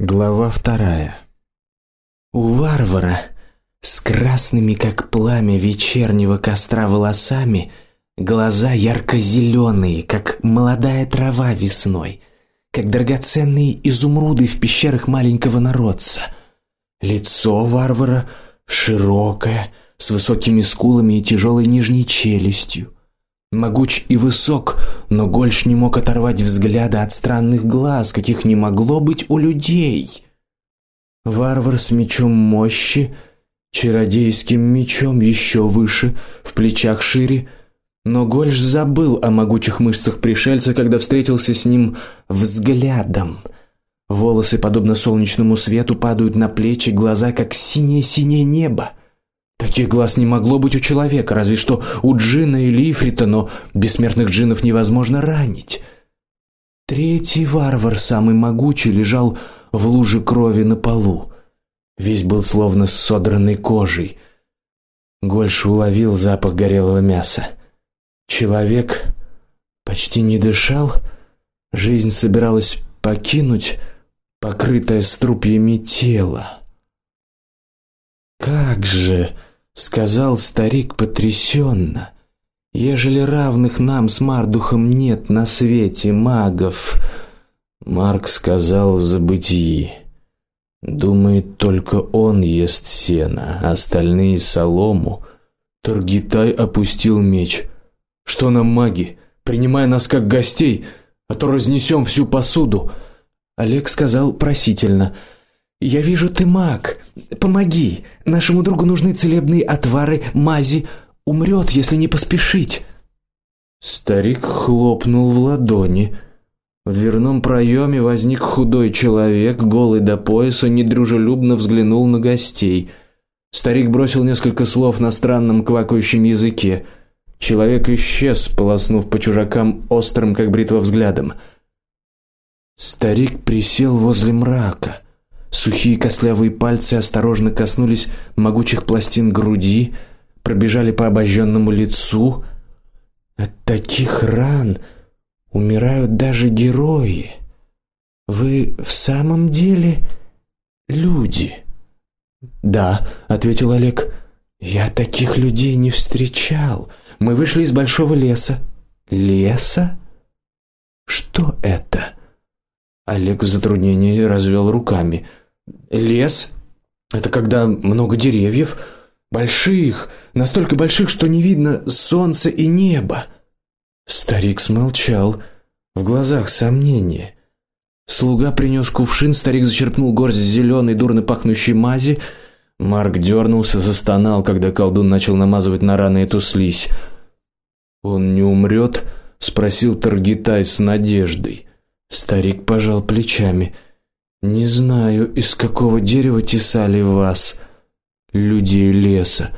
Глава вторая. У варвара с красными, как пламя вечернего костра волосами, глаза ярко-зеленые, как молодая трава весной, как драгоценные изумруды в пещерах маленького народца. Лицо варвара широкое, с высокими скулами и тяжелой нижней челюстью. Могуч и высок, но Гольш не мог оторвать взгляда от странных глаз, каких не могло быть у людей. Варвар с мечом мощи, чародейским мечом еще выше, в плечах шире, но Гольш забыл о могучих мышцах пришельца, когда встретился с ним взглядом. Волосы, подобно солнечному свету, падают на плечи, глаза как синее-синее небо. Таких глаз не могло быть у человека, разве что у джина или ифрита, но бессмертных джинов невозможно ранить. Третий варвар, самый могучий, лежал в луже крови на полу. Весь был словно с содранной кожей. Гольш уловил запах горелого мяса. Человек почти не дышал, жизнь собиралась покинуть покрытое струпьями тело. Как же, сказал старик потрясенно. Ежели равных нам с Мардухом нет на свете магов, Марк сказал в забытии. Думает, только он ест сено, остальные солому. Таргитай опустил меч. Что нам маги? Принимай нас как гостей, а то разнесем всю посуду. Олег сказал просительно: "Я вижу, ты маг. Помоги. Нашему другу нужны целебные отвары, мази. Умрет, если не поспешить". Старик хлопнул в ладони. В дверном проеме возник худой человек, голый до пояса, недружелюбно взглянул на гостей. Старик бросил несколько слов на странном квакающем языке. Человек исчез, полоснув по чужакам острым, как бритва, взглядом. Старик присел возле мрака. Сухие костлявые пальцы осторожно коснулись могучих пластин груди, пробежали по обожженному лицу. От таких ран Умирают даже герои. Вы в самом деле люди? Да, ответил Олег. Я таких людей не встречал. Мы вышли из большого леса. Леса? Что это? Олег в затруднении развел руками. Лес это когда много деревьев, больших, настолько больших, что не видно солнца и неба. Старик смолчал, в глазах сомнение. Слуга принес кувшин, старик зачерпнул горсть зеленой дурно пахнущей мази. Марк дернулся, застонал, когда колдун начал намазывать на раны эту слизь. Он не умрет? спросил Таргитай с надеждой. Старик пожал плечами. Не знаю, из какого дерева тесали вас, людей леса.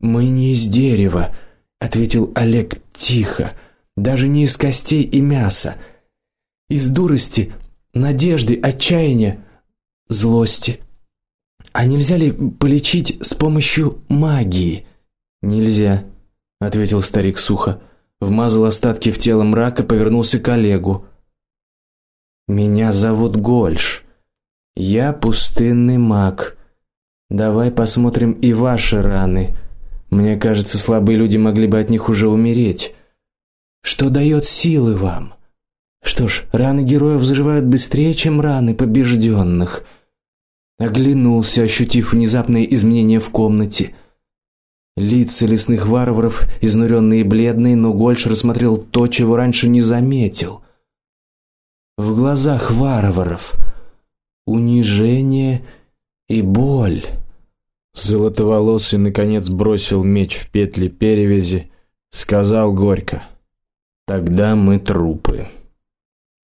Мы не из дерева, ответил Олег тихо даже не из костей и мяса, из дурости, надежды, отчаяния, злости. А нельзя ли полечить с помощью магии? Нельзя, ответил старик сухо. Вмазал остатки в тело мрака, повернулся к Олегу. Меня зовут Гольш. Я пустынный маг. Давай посмотрим и ваши раны. Мне кажется, слабые люди могли бы от них уже умереть. Что дает силы вам? Что ж, раны героев заживают быстрее, чем раны побежденных. Оглянулся, ощутив внезапное изменение в комнате. Лица лесных варваров изнуренные и бледные, но Гольш рассмотрел то, чего раньше не заметил. В глазах варваров унижение и боль. Золотоволосый наконец бросил меч в петли перевязи, сказал горько: Тогда мы трупы.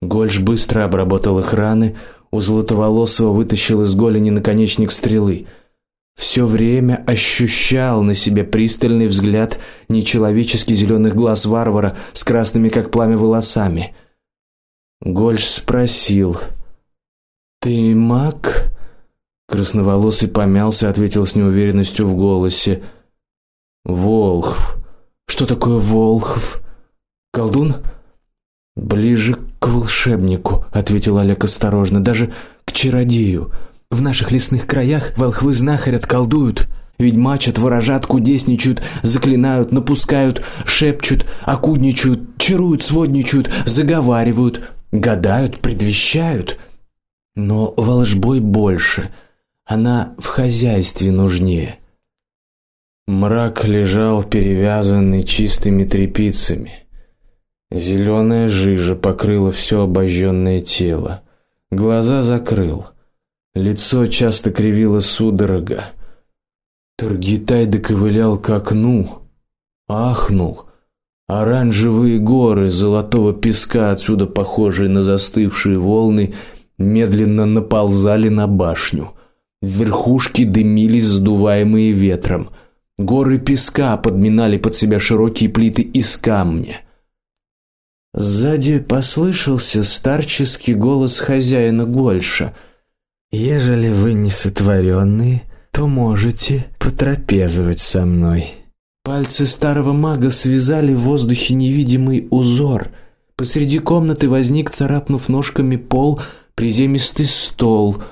Гольш быстро обработал их раны, у Золотоволосого вытащил из голени наконечник стрелы. Все время ощущал на себе пристальный взгляд нечеловечески зеленых глаз варвара с красными как пламя волосами. Гольш спросил: "Ты маг?" Красноволосый помялся, ответил с неуверенностью в голосе: "Волхв. Что такое волхв?" Колдун ближе к волшебнику, ответил Олег осторожно, даже к чародею. В наших лесных краях волхвы знахарят, колдуют, ведьмачат, ворожат, кудесничают, заклинают, напускают, шепчут, окудничают, чаруют, сводничают, заговаривают, гадают, предвещают. Но волжбой больше. Она в хозяйстве нужнее. Мрак лежал перевязанный чистыми тряпицами. Зеленая жижа покрыла все обожженное тело. Глаза закрыл. Лицо часто кривило судорога. Таргитай доковылял к окну, ахнул. Оранжевые горы золотого песка, отсюда похожие на застывшие волны, медленно наползали на башню. Верхушки дымились, сдуваемые ветром. Горы песка подминали под себя широкие плиты из камня. Сзади послышался старческий голос хозяина Гольша. Ежели вы не сотворенные, то можете потрапезовать со мной. Пальцы старого мага связали в воздухе невидимый узор. Посреди комнаты возник, царапнув ножками пол, приземистый стол.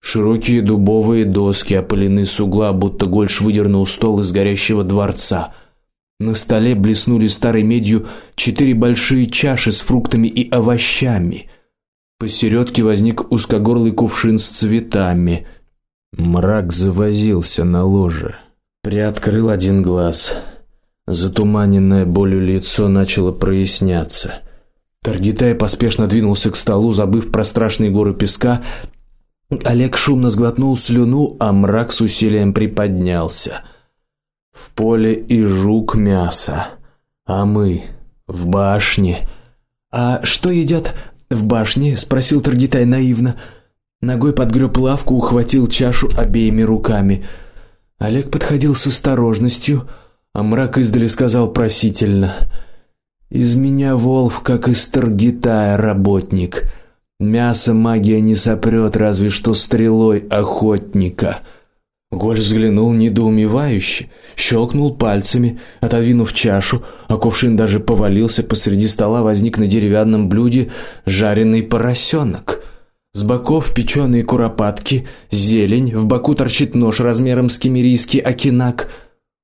Широкие дубовые доски опылены с угла, будто Гольш выдернул стол из горящего дворца. На столе блеснули старой медью четыре большие чаши с фруктами и овощами. Посередке возник узкогорлый кувшин с цветами. Мрак завозился на ложе, приоткрыл один глаз. Затуманенное болью лицо начало проясняться. Таргитай поспешно двинулся к столу, забыв про страшные горы песка. Олег шумно сглотнул слюну, а мрак с усилием приподнялся. В поле и жук мясо, а мы в башне. А что едят в башне? спросил Таргитай наивно. Ногой подгреб лавку, ухватил чашу обеими руками. Олег подходил с осторожностью, а мрак издали сказал просительно: "Из меня волк, как из Таргитая работник. Мясо магия не сопрет, разве что стрелой охотника". Голь взглянул недоумевающе, щелкнул пальцами, отодвинув чашу, а кувшин даже повалился посреди стола, возник на деревянном блюде жареный поросенок. С боков печеные куропатки, зелень, в боку торчит нож размером с кемерийский окинак.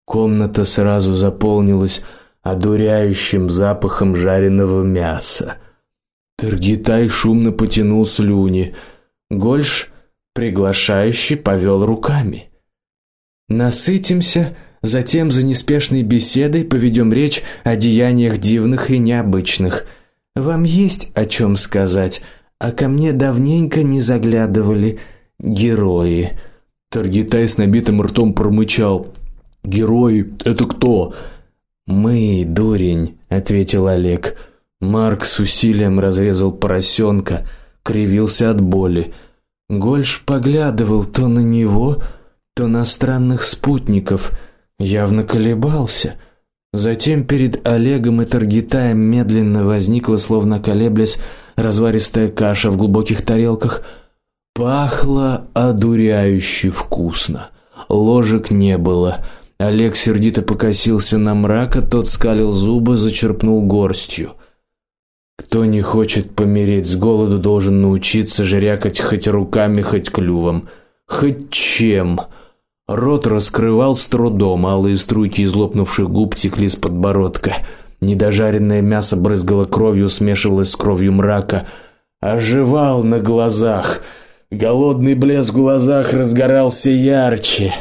Комната сразу заполнилась одуряющим запахом жареного мяса. Таргитай шумно потянул слюни. Гольш приглашающе повел руками. Насытимся, затем за неспешной беседой поведем речь о деяниях дивных и необычных. Вам есть о чем сказать, а ко мне давненько не заглядывали герои. Таргитай с набитым ртом промычал: "Герои это кто?" "Мы, дурень", ответил Олег. Марк с усилием разрезал поросенка, кривился от боли. Гольш поглядывал то на него, то на странных спутников, явно колебался. Затем перед Олегом и Таргитаем медленно возникла, словно колеблясь, разваристая каша в глубоких тарелках. Пахло одуряюще вкусно. Ложек не было. Олег сердито покосился на мрака, тот скалил зубы, зачерпнул горстью. Кто не хочет помереть с голоду, должен научиться жрякать хоть руками, хоть клювом, хоть чем. Рот раскрывал с трудом, алые струйки из лопнувших губ текли с подбородка. Недожаренное мясо брызгало кровью, смешивалось с кровью мрака, оживал на глазах. Голодный блеск в глазах разгорался ярче.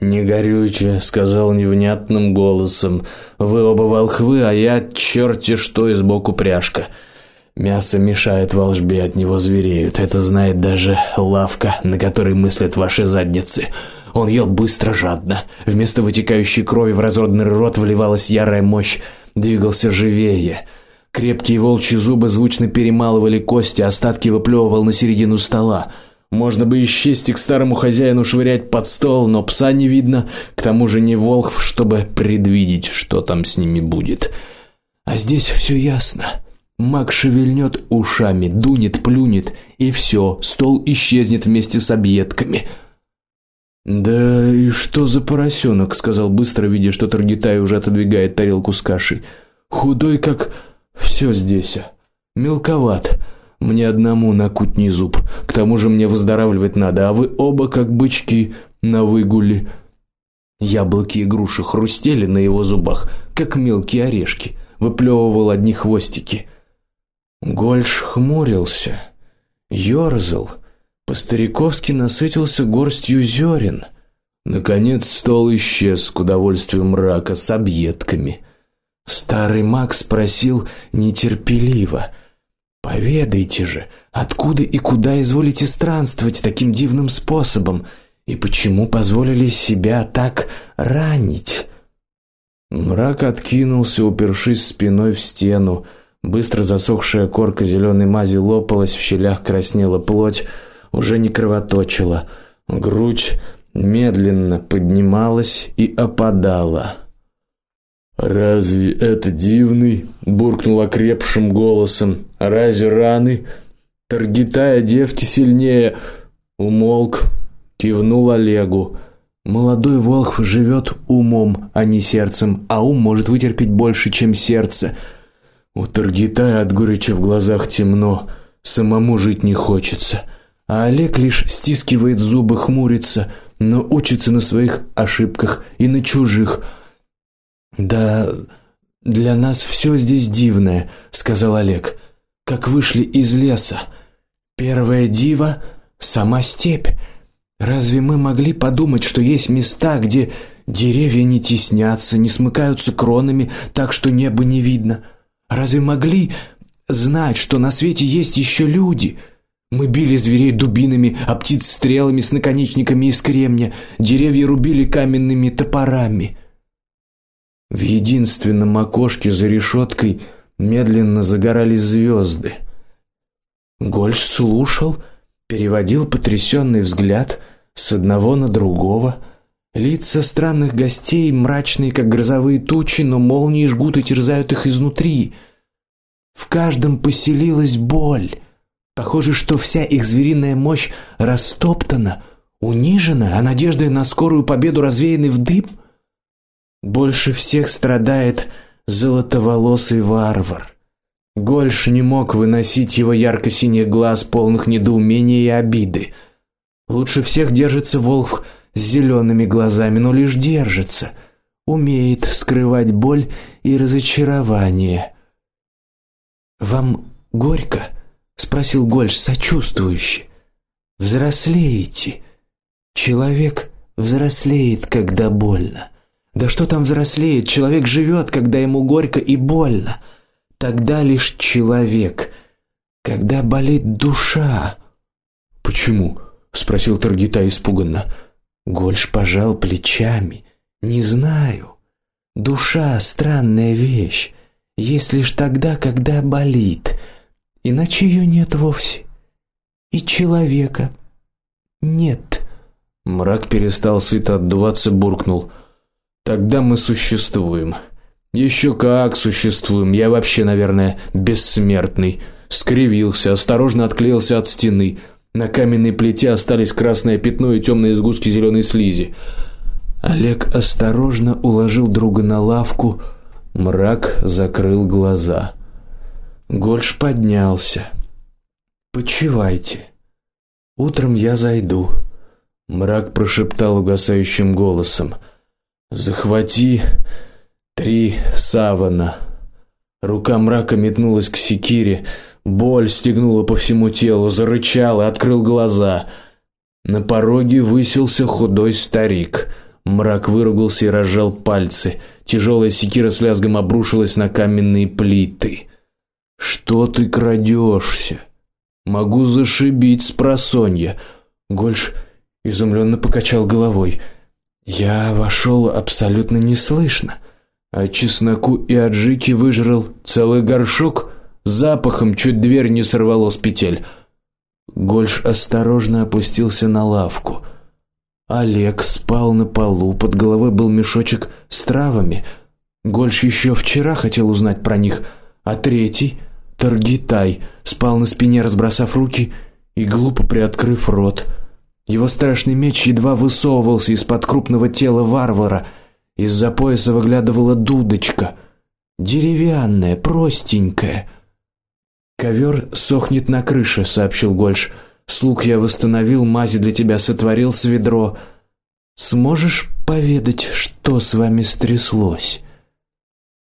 "Не горюче", сказал невнятным голосом. "Вы оба волхвы, а я черти что из боку пряжка". Мясо мешает волжбе, от него звереют. Это знает даже лавка, на которой мыслят ваши задницы. Он ел быстро, жадно. Вместо вытекающей крови в разродный рот вливалась ярая мощь, двигался живее. Крепкие волчьи зубы звучно перемалывали кости, остатки выплевывал на середину стола. Можно бы и к старому хозяину швырять под стол, но пса не видно, к тому же не волк, чтобы предвидеть, что там с ними будет. А здесь все ясно. Маг шевельнет ушами, дунет, плюнет, и все, стол исчезнет вместе с объедками. Да и что за поросенок, сказал быстро, видя, что Таргитай уже отодвигает тарелку с кашей. Худой как все здесь. Мелковат. Мне одному на кутний зуб. К тому же мне выздоравливать надо, а вы оба как бычки на выгуле. Яблоки и груши хрустели на его зубах, как мелкие орешки. Выплевывал одни хвостики. Гольш хмурился, ёрзал, по-стариковски насытился горстью зерен. Наконец стол исчез к удовольствию мрака с объедками. Старый маг спросил нетерпеливо: "Поведайте же, откуда и куда изволите странствовать таким дивным способом, и почему позволили себя так ранить?" Мрак откинулся, упершись спиной в стену. Быстро засохшая корка зеленой мази лопалась, в щелях краснела плоть, уже не кровоточила. Грудь медленно поднималась и опадала. Разве это дивный? буркнул окрепшим голосом. Разве раны таргетая девки сильнее? Умолк, кивнул Олегу. Молодой волх живет умом, а не сердцем, а ум может вытерпеть больше, чем сердце. У Таргитая от горечи в глазах темно, самому жить не хочется. А Олег лишь стискивает зубы, хмурится но учится на своих ошибках и на чужих. Да, для нас все здесь дивное, сказал Олег. Как вышли из леса. Первая дива сама степь. Разве мы могли подумать, что есть места, где деревья не теснятся, не смыкаются кронами, так что небо не видно? Разве могли знать, что на свете есть еще люди? Мы били зверей дубинами, а птиц стрелами с наконечниками из кремня, деревья рубили каменными топорами. В единственном окошке за решеткой медленно загорались звезды. Гольш слушал, переводил потрясенный взгляд с одного на другого. Лица странных гостей мрачные, как грозовые тучи, но молнии жгут и терзают их изнутри. В каждом поселилась боль. Похоже, что вся их звериная мощь растоптана, унижена, а надежды на скорую победу развеяны в дым. Больше всех страдает золотоволосый варвар. Гольш не мог выносить его ярко-синих глаз, полных недоумения и обиды. Лучше всех держится волк с зелеными глазами, но лишь держится, умеет скрывать боль и разочарование. Вам горько? спросил Гольш сочувствующе. Взрослеете. Человек взрослеет, когда больно. Да что там взрослеет? Человек живет, когда ему горько и больно. Тогда лишь человек, когда болит душа. Почему? спросил Таргита испуганно. Гольш пожал плечами. Не знаю. Душа странная вещь. Есть лишь тогда, когда болит иначе ее нет вовсе. И человека нет. Мрак перестал сыто отдуваться, буркнул: "Тогда мы существуем. Еще как существуем. Я вообще, наверное, бессмертный". Скривился, осторожно отклеился от стены. На каменной плите остались красное пятно и темные сгустки зеленой слизи. Олег осторожно уложил друга на лавку. Мрак закрыл глаза. Гольш поднялся. Почивайте. Утром я зайду. Мрак прошептал угасающим голосом: "Захвати три савана". Рука мрака метнулась к секире, боль стегнула по всему телу, зарычал и открыл глаза. На пороге высился худой старик. Мрак выругался и разжал пальцы. Тяжелая секира с лязгом обрушилась на каменные плиты. Что ты крадешься? Могу зашибить с просонья. Гольш изумленно покачал головой. Я вошел абсолютно неслышно, а чесноку и аджики выжрал целый горшок, запахом чуть дверь не сорвало с петель. Гольш осторожно опустился на лавку. Олег спал на полу, под головой был мешочек с травами. Гольш еще вчера хотел узнать про них, а третий Таргитай спал на спине, разбросав руки и глупо приоткрыв рот. Его страшный меч едва высовывался из-под крупного тела варвара. Из-за пояса выглядывала дудочка, деревянная, простенькая. Ковер сохнет на крыше, сообщил Гольш. Слуг я восстановил, мази для тебя сотворил с ведро. Сможешь поведать, что с вами стряслось?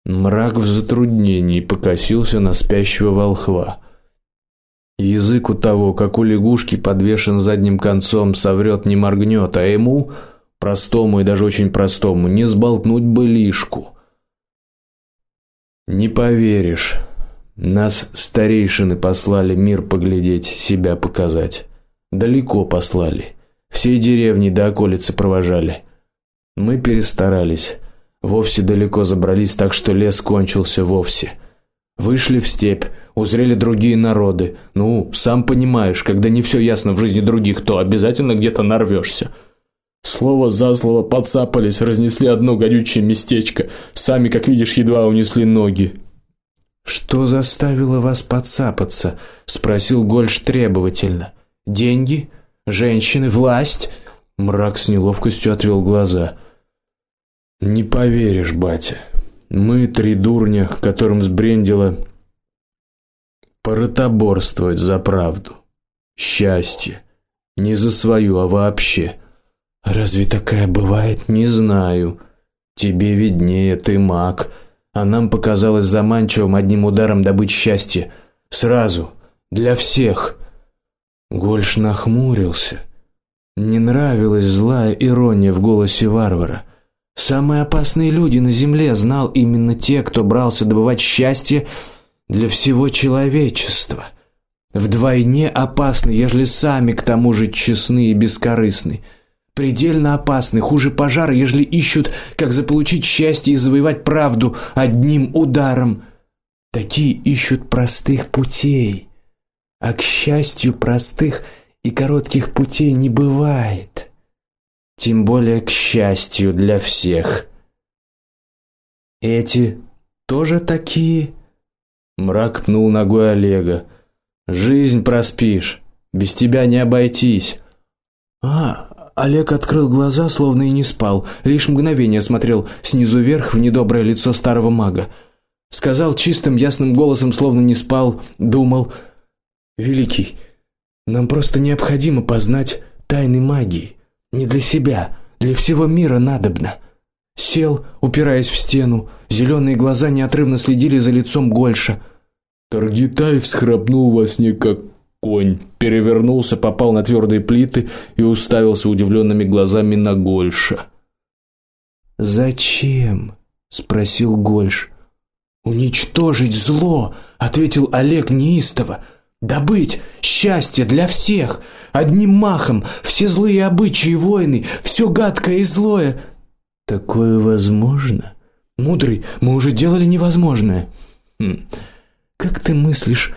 Мрак в затруднении покосился на спящего волхва. Язык у того, как у лягушки, подвешен задним концом, соврет не моргнет, а ему, простому и даже очень простому, не сболтнуть бы лишку. Не поверишь. Нас старейшины послали мир поглядеть, себя показать. Далеко послали. Все деревни до околицы провожали. Мы перестарались. Вовсе далеко забрались, так что лес кончился вовсе. Вышли в степь, узрели другие народы. Ну, сам понимаешь, когда не все ясно в жизни других, то обязательно где-то нарвешься. Слово за слово подцапались, разнесли одно гадючее местечко. Сами, как видишь, едва унесли ноги. Что заставило вас подцапаться? спросил Гольш требовательно. Деньги, женщины, власть? Мрак с неловкостью отвел глаза. Не поверишь, батя. Мы три дурня, которым сбрендило поротоборствовать за правду. Счастье. Не за свою, а вообще. Разве такая бывает? Не знаю. Тебе виднее, ты маг. А нам показалось заманчивым одним ударом добыть счастье сразу для всех. Гольш нахмурился. Не нравилась злая ирония в голосе варвара. Самые опасные люди на земле знал именно те, кто брался добывать счастье для всего человечества. Вдвойне опасны, ежели сами к тому же честны и бескорыстны. Предельно опасны, хуже пожара, ежели ищут, как заполучить счастье и завоевать правду одним ударом. Такие ищут простых путей. А к счастью простых и коротких путей не бывает. Тем более к счастью для всех. Эти тоже такие? Мрак пнул ногой Олега. Жизнь проспишь, без тебя не обойтись. А, Олег открыл глаза, словно и не спал, лишь мгновение смотрел снизу вверх в недоброе лицо старого мага. Сказал чистым ясным голосом, словно не спал, думал: "Великий, нам просто необходимо познать тайны магии. Не для себя, для всего мира надобно. Сел, упираясь в стену, зеленые глаза неотрывно следили за лицом Гольша. Таргитай всхрапнул во сне как конь, перевернулся, попал на твердые плиты и уставился удивленными глазами на Гольша. Зачем? спросил Гольш. Уничтожить зло, ответил Олег неистово. Добыть счастье для всех одним махом, все злые обычаи войны, все гадкое и злое. Такое возможно? Мудрый, мы уже делали невозможное. Хм. Как ты мыслишь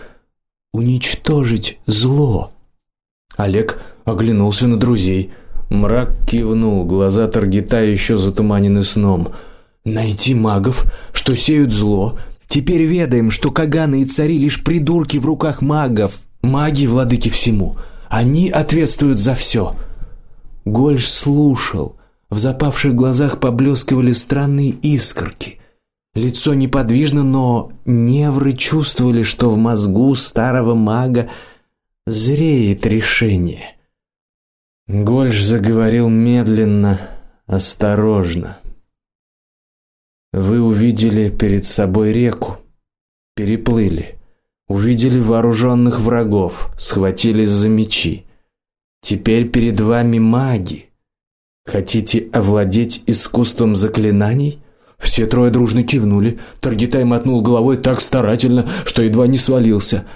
уничтожить зло? Олег оглянулся на друзей. Мрак кивнул, глаза Таргита еще затуманены сном. Найти магов, что сеют зло, Теперь ведаем, что каганы и цари лишь придурки в руках магов. Маги владыки всему. Они ответствуют за все. Гольш слушал. В запавших глазах поблескивали странные искорки. Лицо неподвижно, но невры чувствовали, что в мозгу старого мага зреет решение. Гольш заговорил медленно, осторожно. Вы увидели перед собой реку, переплыли, увидели вооруженных врагов, схватились за мечи. Теперь перед вами маги. Хотите овладеть искусством заклинаний? Все трое дружно кивнули. Таргитай мотнул головой так старательно, что едва не свалился.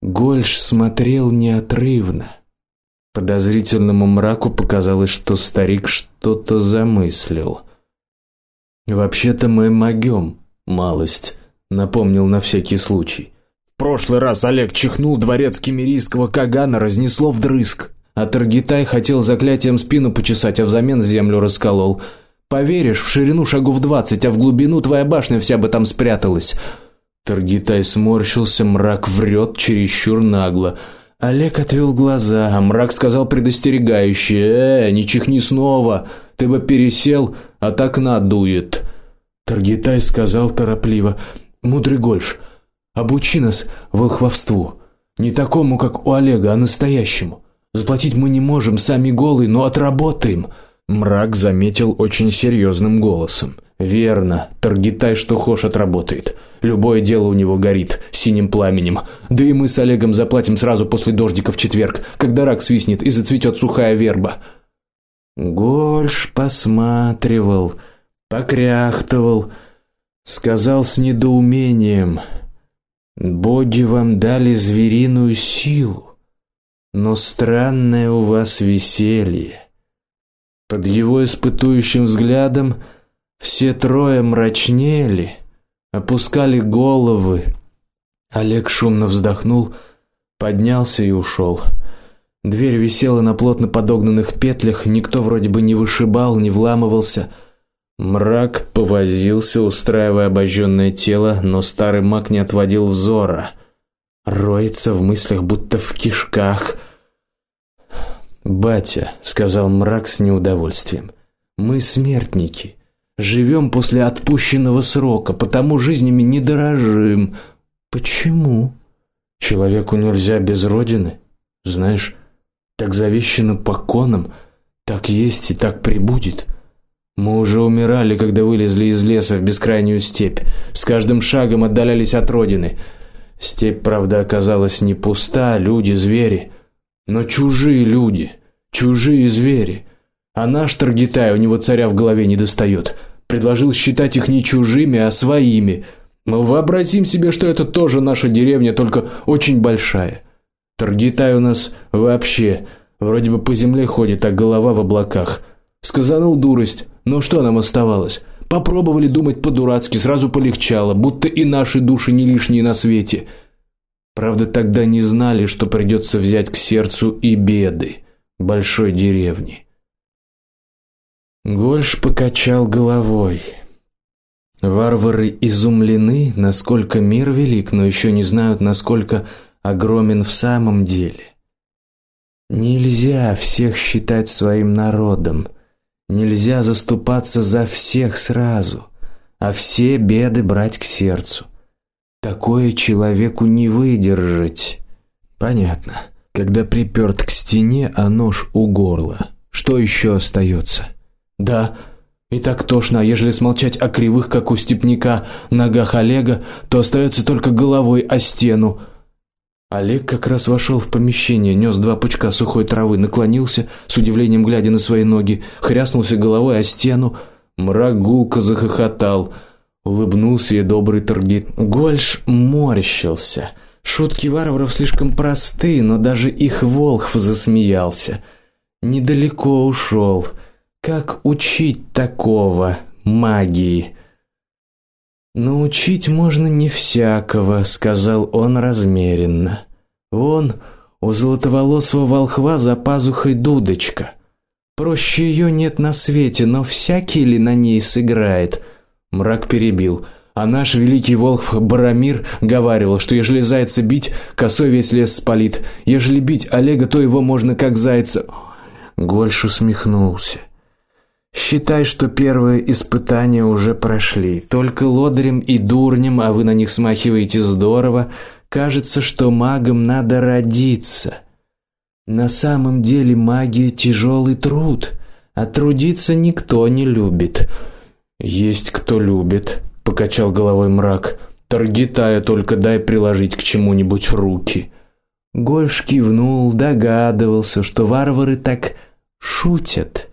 Гольш смотрел неотрывно. Подозрительному мраку показалось, что старик что-то замыслил. Вообще-то мы могём, малость, напомнил на всякий случай. В прошлый раз Олег чихнул дворецкий мирийского кагана разнесло вдрызг. А Таргитай хотел заклятием спину почесать, а взамен землю расколол. Поверишь, в ширину шагов двадцать, а в глубину твоя башня вся бы там спряталась. Таргитай сморщился, мрак врет чересчур нагло. Олег отвел глаза, мрак сказал предостерегающе: "Э, не чихни снова, ты бы пересел, а так надует". Таргитай сказал торопливо: "Мудрый Гольш, Обучи нас волхвовству, не такому, как у Олега, а настоящему. Заплатить мы не можем, сами голые, но отработаем. Мрак заметил очень серьезным голосом. Верно, Таргитай что хошь отработает. Любое дело у него горит синим пламенем. Да и мы с Олегом заплатим сразу после дождика в четверг, когда рак свистнет и зацветет сухая верба. Гольш посматривал, покряхтывал, сказал с недоумением: "Боги вам дали звериную силу, но странное у вас веселье". Под его испытующим взглядом все трое мрачнели, опускали головы. Олег шумно вздохнул, поднялся и ушел. Дверь висела на плотно подогнанных петлях, никто вроде бы не вышибал, не вламывался. Мрак повозился, устраивая обожженное тело, но старый маг не отводил взора. Роется в мыслях, будто в кишках. "Батя", сказал мрак с неудовольствием. "Мы смертники. Живем после отпущенного срока, потому жизнями не дорожим. Почему? Человеку нельзя без родины, знаешь, так завещено по конам, так есть и так прибудет. Мы уже умирали, когда вылезли из леса в бескрайнюю степь. С каждым шагом отдалялись от родины. Степь, правда, оказалась не пуста, люди, звери, но чужие люди, чужие звери. А наш Таргитай у него царя в голове не достает. Предложил считать их не чужими, а своими. Мы вообразим себе, что это тоже наша деревня, только очень большая. Таргитай у нас вообще вроде бы по земле ходит, а голова в облаках. Сказанул дурость. Но что нам оставалось? Попробовали думать по-дурацки, сразу полегчало, будто и наши души не лишние на свете. Правда, тогда не знали, что придется взять к сердцу и беды большой деревни. Гольш покачал головой. Варвары изумлены, насколько мир велик, но еще не знают, насколько огромен в самом деле. Нельзя всех считать своим народом. Нельзя заступаться за всех сразу, а все беды брать к сердцу. Такое человеку не выдержать. Понятно. Когда приперт к стене, а нож у горла, что еще остается? Да, и так тошно, а ежели смолчать о кривых, как у степняка, ногах Олега, то остается только головой о стену. Олег как раз вошел в помещение, нес два пучка сухой травы, наклонился, с удивлением глядя на свои ноги, хряснулся головой о стену, мрак гулко захохотал. Улыбнулся и добрый торгит. Гольш морщился. Шутки варваров слишком просты, но даже их волхв засмеялся. Недалеко ушел. Как учить такого магии? Научить можно не всякого, сказал он размеренно. Вон у золотоволосого волхва за пазухой дудочка. Проще ее нет на свете, но всякий ли на ней сыграет? Мрак перебил. А наш великий волхв Барамир говаривал, что ежели зайца бить, косой весь лес спалит. Ежели бить Олега, то его можно как зайца. Гольш усмехнулся. Считай, что первые испытания уже прошли. Только лодырем и дурнем, а вы на них смахиваете здорово, кажется, что магом надо родиться. На самом деле магия тяжелый труд, а трудиться никто не любит. Есть кто любит, покачал головой мрак. Таргитая только дай приложить к чему-нибудь руки. Гольш кивнул, догадывался, что варвары так шутят.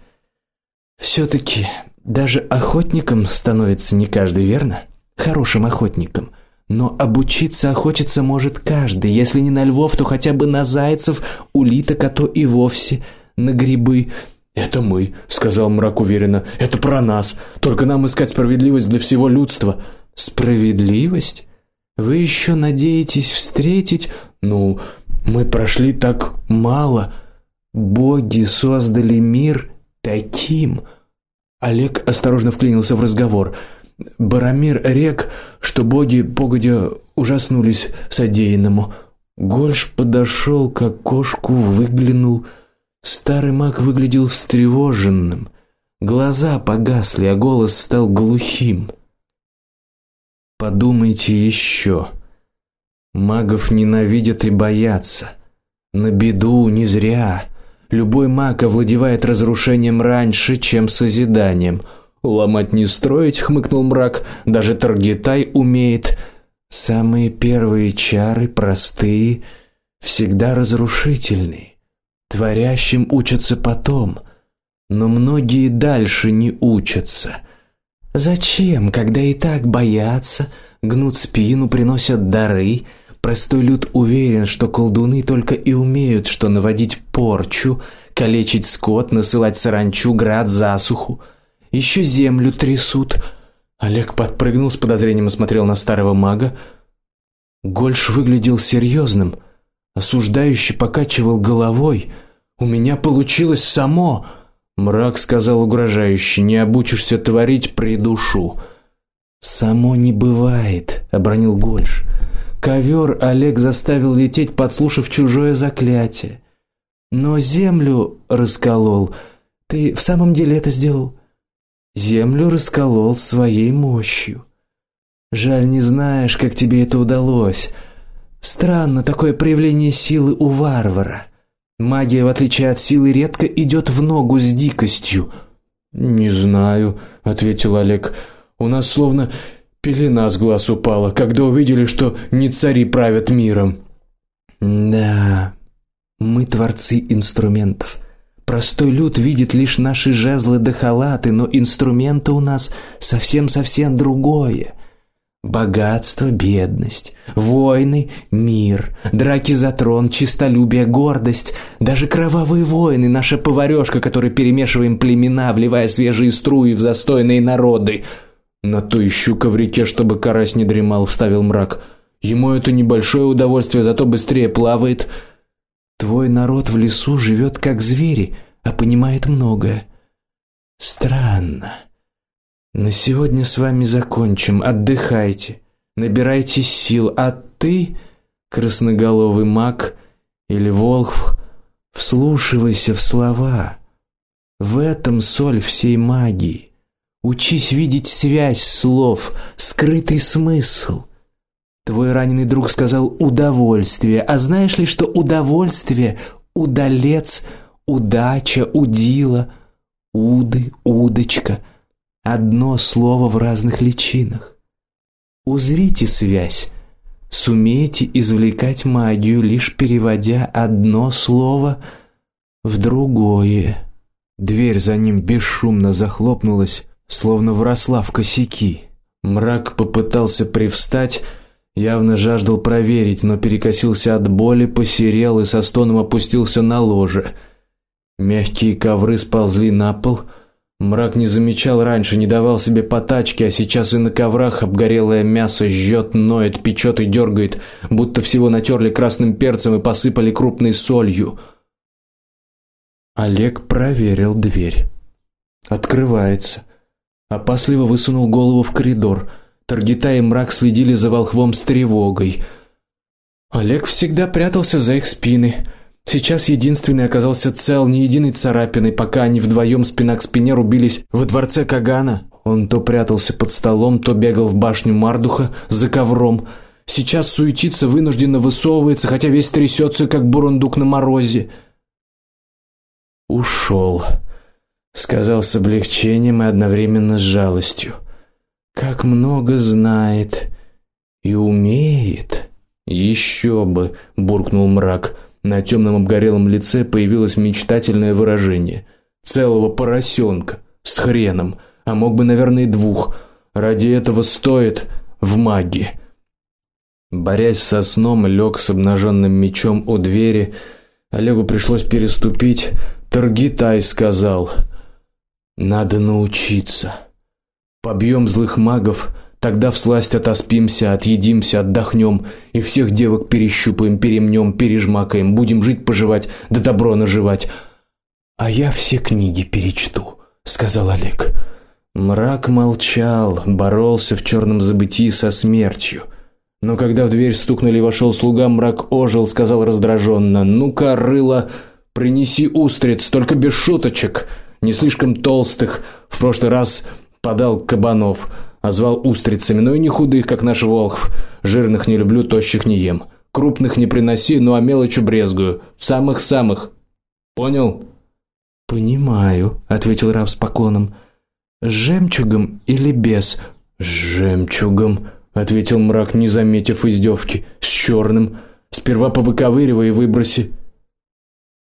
Все таки даже охотником становится не каждый, верно? Хорошим охотником. Но обучиться охотиться может каждый, если не на львов, то хотя бы на зайцев, улиток, а то и вовсе на грибы. Это мы, сказал мрак уверенно. Это про нас. Только нам искать справедливость для всего людства. Справедливость? Вы еще надеетесь встретить? Ну, мы прошли так мало. Боги создали мир таким. Олег осторожно вклинился в разговор. Барамир рек, что боги погодя ужаснулись содеянному. Гольш подошел к окошку, выглянул. Старый маг выглядел встревоженным. Глаза погасли, а голос стал глухим. Подумайте еще. Магов ненавидят и боятся. На беду не зря. Любой маг овладевает разрушением раньше, чем созиданием. Ломать не строить, хмыкнул мрак. Даже Таргитай умеет. Самые первые чары простые, всегда разрушительные. Творящим учатся потом, но многие дальше не учатся. Зачем, когда и так боятся, гнут спину, приносят дары? Простой люд уверен, что колдуны только и умеют, что наводить порчу, калечить скот, насылать саранчу, град, засуху. Еще землю трясут. Олег подпрыгнул с подозрением и смотрел на старого мага. Гольш выглядел серьезным, осуждающе покачивал головой. У меня получилось само. Мрак сказал угрожающе: "Не обучишься творить, придушу". Само не бывает, обронил Гольш. Ковер Олег заставил лететь, подслушав чужое заклятие. Но землю расколол. Ты в самом деле это сделал? Землю расколол своей мощью. Жаль, не знаешь, как тебе это удалось. Странно такое проявление силы у варвара. Магия, в отличие от силы, редко идет в ногу с дикостью. Не знаю, ответил Олег. У нас словно пелена с глаз упала, когда увидели, что не цари правят миром. Да. Мы творцы инструментов. Простой люд видит лишь наши жезлы да халаты, но инструменты у нас совсем-совсем другое. Богатство, бедность, войны, мир, драки за трон, честолюбие, гордость, даже кровавые войны, наша поварёшка, которой перемешиваем племена, вливая свежие струи в застойные народы. На то и щука в реке, чтобы карась не дремал, вставил мрак. Ему это небольшое удовольствие, зато быстрее плавает. Твой народ в лесу живет как звери, а понимает многое. Странно. На сегодня с вами закончим. Отдыхайте, набирайте сил, а ты, красноголовый маг или волхв, вслушивайся в слова. В этом соль всей магии. Учись видеть связь слов, скрытый смысл. Твой раненый друг сказал удовольствие, а знаешь ли, что удовольствие удалец, удача, удила, уды, удочка одно слово в разных личинах. Узрите связь. Сумейте извлекать магию лишь переводя одно слово в другое. Дверь за ним бесшумно захлопнулась, словно вросла в косяки. Мрак попытался привстать, явно жаждал проверить, но перекосился от боли, посерел и со стоном опустился на ложе. Мягкие ковры сползли на пол. Мрак не замечал раньше, не давал себе потачки, а сейчас и на коврах обгорелое мясо жжет, ноет, печет и дергает, будто всего натерли красным перцем и посыпали крупной солью. Олег проверил дверь. Открывается. Опасливо высунул голову в коридор. Таргита и Мрак следили за волхвом с тревогой. Олег всегда прятался за их спины. Сейчас единственный оказался цел, ни единой царапины, пока они вдвоем спина к спине рубились во дворце Кагана. Он то прятался под столом, то бегал в башню Мардуха за ковром. Сейчас суетится, вынужденно высовывается, хотя весь трясется, как бурундук на морозе. Ушел, сказал с облегчением и одновременно с жалостью. Как много знает и умеет. Еще бы, буркнул мрак. На темном обгорелом лице появилось мечтательное выражение. Целого поросенка с хреном, а мог бы, наверное, и двух. Ради этого стоит в магии. Борясь со сном, лег с обнаженным мечом у двери. Олегу пришлось переступить. Таргитай сказал: "Надо научиться. Побьем злых магов, Тогда всласть отоспимся, отъедимся, отдохнем и всех девок перещупаем, перемнем, пережмакаем, будем жить, поживать, да добро наживать. А я все книги перечту, сказал Олег. Мрак молчал, боролся в черном забытии со смертью. Но когда в дверь стукнули и вошел слуга, мрак ожил, сказал раздраженно: "Ну-ка, рыло, принеси устриц, только без шуточек, не слишком толстых. В прошлый раз подал кабанов. а звал устрицами, но и не худых, как наш Волхв. Жирных не люблю, тощих не ем. Крупных не приноси, ну а мелочью брезгую. Самых-самых. Понял? Понимаю, ответил раб с поклоном. С жемчугом или без? С жемчугом, ответил мрак, не заметив издевки. С черным. Сперва повыковыривай и выброси.